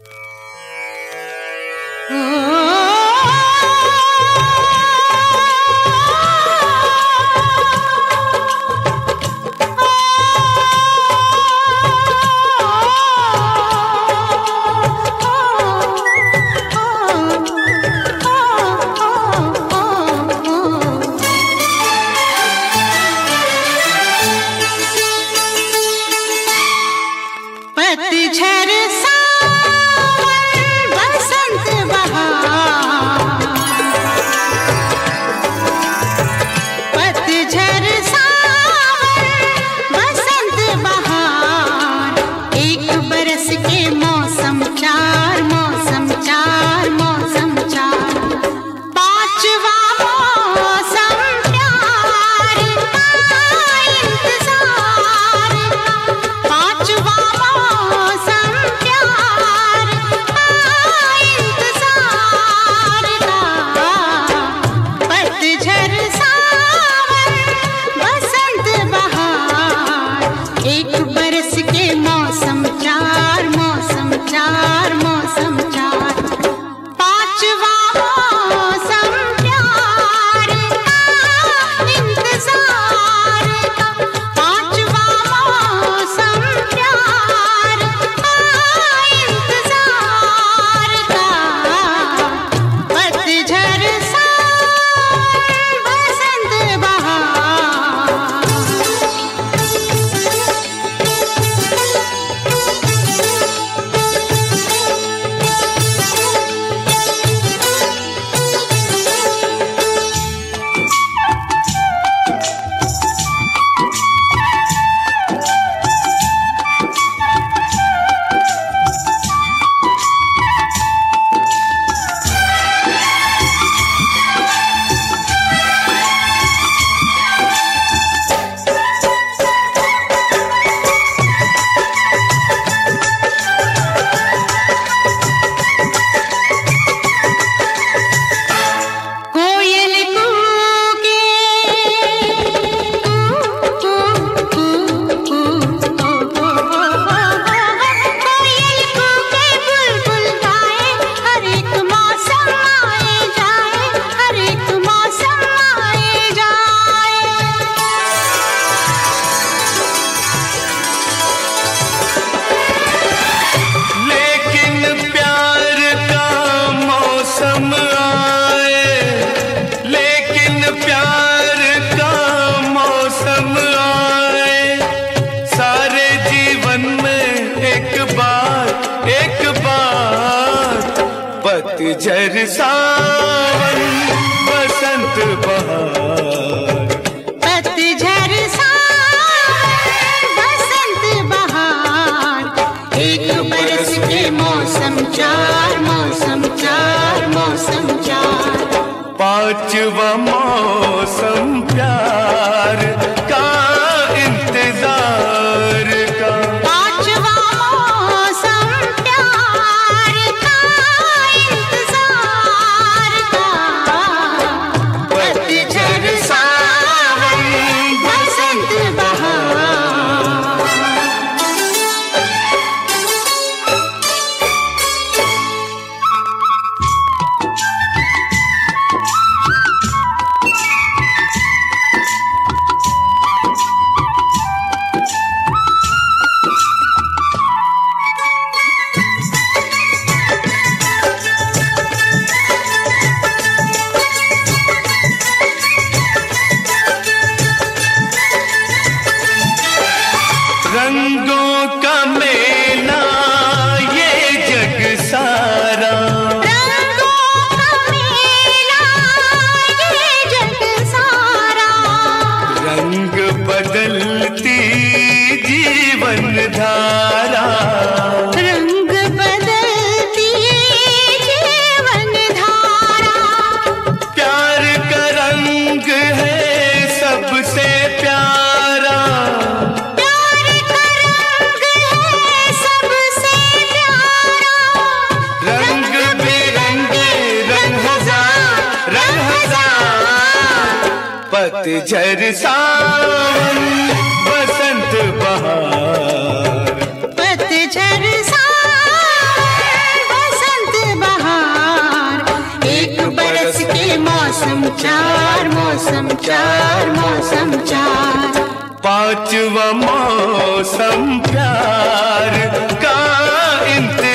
Uh... मौसम चार मौसम चार मौसम चार। पतझर सावन बसंत बहार। पतझर सावन बसंत बहार। एक बरस के मौसम चार मौसम चार मौसम चार। पांचवा मौसम धारा रंग बदलती जीवन धारा। प्यार का रंग है सबसे प्यारा। प्यार का रंग है सबसे प्यारा। रंग बिरंगे रंग हज़ार रंग हज़ार पतझर सावन बसंत बहार। बसंत बहार। एक बरस के मौसम चार मौसम चार मौसम चार। पांचवा मौसम प्यार का इंतज़ार।